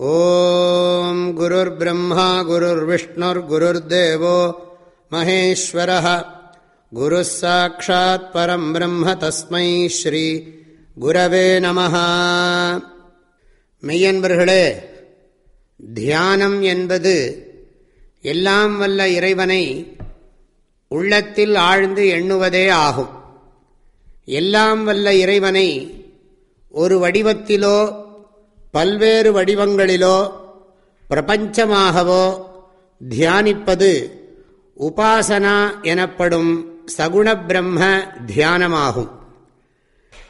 ஓம் குருர் பிரம்மா குருர் விஷ்ணுர் குருர் தேவோ மகேஸ்வர குரு சாட்சாத் பரம் பிரம்ம தஸ்மை ஸ்ரீ குரவே நம மெய்யன்பர்களே தியானம் என்பது எல்லாம் வல்ல இறைவனை உள்ளத்தில் ஆழ்ந்து எண்ணுவதே ஆகும். எல்லாம் வல்ல இறைவனை ஒரு வடிவத்திலோ பல்வேறு வடிவங்களிலோ பிரபஞ்சமாகவோ தியானிப்பது உபாசனா எனப்படும் சகுண பிரம்ம தியானமாகும்.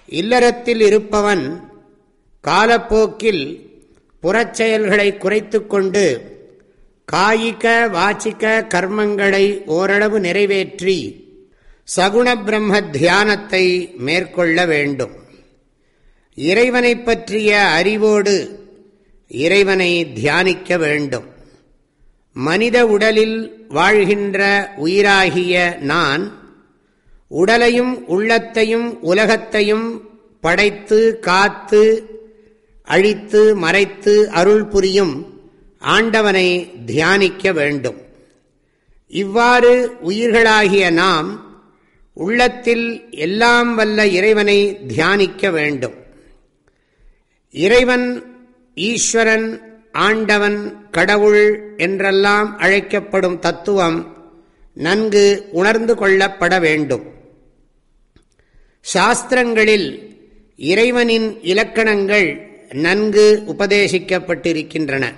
இல்லறத்தில் இருப்பவன் காலப்போக்கில் புறச்செயல்களை குறைத்து கொண்டு காயிக வாச்சிக்க கர்மங்களை ஓரளவு நிறைவேற்றி சகுண பிரம்ம தியானத்தை மேற்கொள்ள வேண்டும். இறைவனை பற்றிய அறிவோடு இறைவனை தியானிக்க வேண்டும். மனித உடலில் வாழ்கின்ற உயிராகிய நான் உடலையும் உள்ளத்தையும் உலகத்தையும் படைத்து காத்து அழித்து மறைத்து அருள் புரியும் ஆண்டவனை தியானிக்க வேண்டும். இவ்வாறு உயிர்களாகிய நாம் உள்ளத்தில் எல்லாம் வல்ல இறைவனை தியானிக்க வேண்டும். இறைவன் ஈஸ்வரன் ஆண்டவன் கடவுள் என்றெல்லாம் அழைக்கப்படும் தத்துவம் நன்கு உணர்ந்து கொள்ளப்பட வேண்டும். சாஸ்திரங்களில் இறைவனின் இலக்கணங்கள் நன்கு உபதேசிக்கப்பட்டிருக்கின்றன.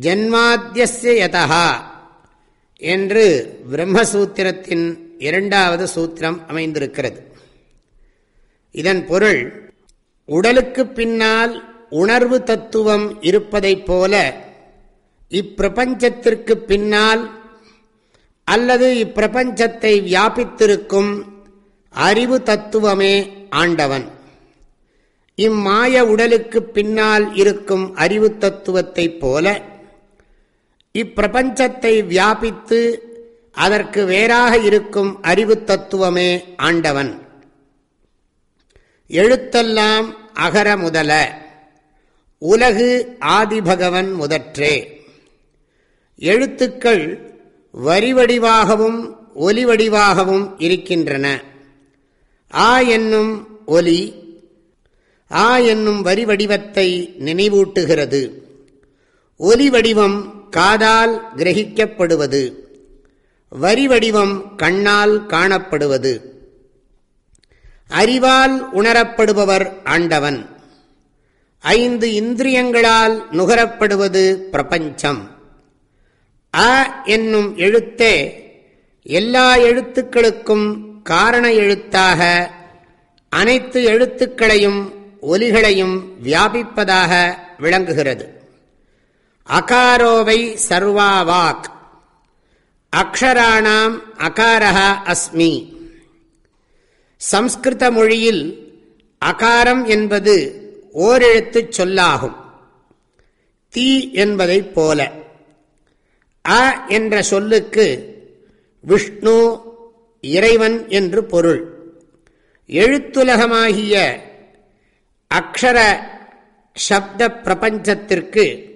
ஜன்மாத்தியஸ்ய யதா என்று பிரம்மசூத்திரத்தின் இரண்டாவது சூத்திரம் அமைந்திருக்கிறது. இதன் பொருள் உடலுக்கு பின்னால் உணர்வு தத்துவம் இருப்பதைப் போல இப்பிரபஞ்சத்திற்கு பின்னால் அல்லது இப்பிரபஞ்சத்தை வியாபித்திருக்கும் அறிவு தத்துவமே ஆண்டவன். இம்மாய உடலுக்கு பின்னால் இருக்கும் அறிவு தத்துவத்தைப் போல இப்பிரபஞ்சத்தை வியாபித்து அதற்கு வேறாக இருக்கும் அறிவு தத்துவமே ஆண்டவன். எழுத்தெல்லாம் அகர முதல. உலகு ஆதிபகவன் முதற்றே. எழுத்துக்கள் வரிவடிவாகவும் ஒலிவடிவாகவும் இருக்கின்றன. ஆ என்னும் ஒலி ஆ என்னும் வரிவடிவத்தை நினைவூட்டுகிறது. ஒலி வடிவம் காதால் கிரகிக்கப்படுவது. வரிவடிவம் கண்ணால் காணப்படுவது. அறிவால் உணரப்படுபவர் ஆண்டவன். ஐந்து இந்திரியங்களால் நுகரப்படுவது பிரபஞ்சம். அ என்னும் எழுத்தே எல்லா எழுத்துக்களுக்கும் காரண எழுத்தாக அனைத்து எழுத்துக்களையும் ஒலிகளையும் வியாபிப்பதாக விளங்குகிறது. அகாரோவை சர்வாவாக். அக்ஷராணாம் அகாரஹா அஸ்மி. சம்ஸ்கிருத மொழியில் அகாரம் என்பது ஓரெழுத்து சொல்லாகும். தீ என்பதைப் போல. அ என்ற சொல்லுக்கு விஷ்ணு இறைவன் என்று பொருள். எழுத்துலகமாகிய அக்ஷர சப்த பிரபஞ்சத்திற்கு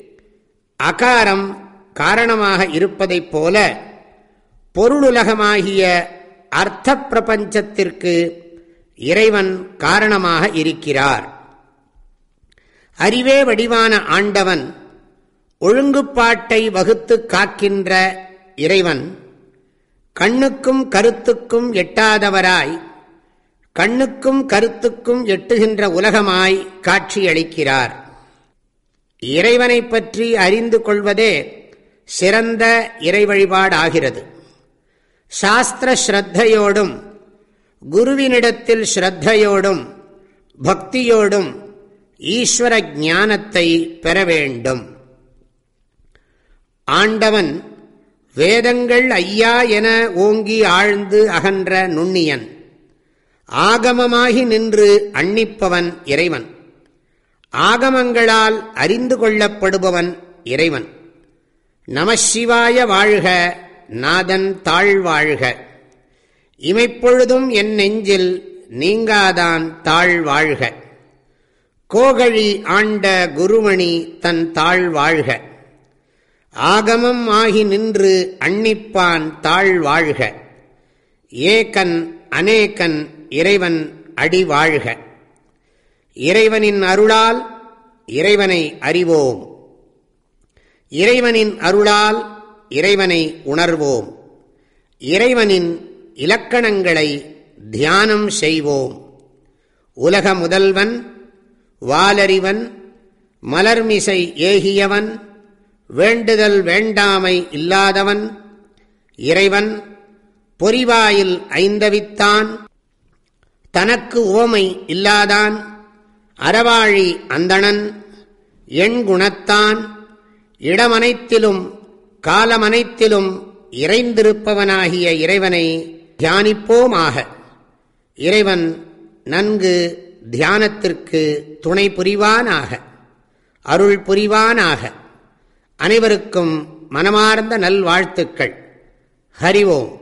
அகாரம் காரணமாக இருப்பதைப் போல பொருளுலகமாகிய அர்த்த பிரபஞ்சத்திற்கு இறைவன் காரணமாக இருக்கிறார். அறிவே வடிவான ஆண்டவன் ஒழுங்குப்பாட்டை வகுத்து காக்கின்ற இறைவன் கண்ணுக்கும் கருத்துக்கும் எட்டாதவராய் கண்ணுக்கும் கருத்துக்கும் எட்டுகின்ற உலகமாய் காட்சியளிக்கிறார். இறைவனை பற்றி அறிந்து கொள்வதே சிறந்த இறை வழிபாடாகிறது சாஸ்திர ஸ்ரத்தையோடும் குருவினிடத்தில் ஸ்ரத்தையோடும் பக்தியோடும் ஈஸ்வர ஞானத்தை பெற வேண்டும். ஆண்டவன் வேதங்கள் ஐயா என ஓங்கி ஆழ்ந்து அகன்ற நுண்ணியன். ஆகமமாகி நின்று அன்னிப்பவன் இறைவன். ஆகமங்களால் அறிந்து கொள்ளப்படுபவன் இறைவன். நமசிவாய வாழ்க. நாதன் தாழ்வாழ்க. இமைப்பொழுதும் என் நெஞ்சில் நீங்காதான் தாழ்வாழ்க. கோகழி ஆண்ட குருமணி தன் தாழ் வாழ்க ஆகமம் ஆகி நின்று அன்னிப்பான் தாழ் வாழ்க ஏகன் அநேகன் இறைவன் அடி வாழ்க இறைவனின் அருளால் இறைவனை அறிவோம். இறைவனின் அருளால் இறைவனை உணர்வோம். இறைவனின் இலக்கணங்களை தியானம் செய்வோம். உலக முதல்வன் வாலறிவன் மலர்மிசை ஏகியவன் வேண்டுதல் வேண்டாமை இல்லாதவன் இறைவன் பொறிவாயில் ஐந்தவித்தான் தனக்கு ஓமை இல்லாதான் அறவாழி அந்தணன் எண்குணத்தான் இடமனைத்திலும் காலமனைத்திலும் இறைந்திருப்பவனாகிய இறைவனை தியானிப்போமாக. இறைவன் நன்கு தியானத்திற்கு துணை புரிவானாக அருள் புரிவானாக. அனைவருக்கும் மனமார்ந்த நல்வாழ்த்துக்கள். ஹரி ஓம்.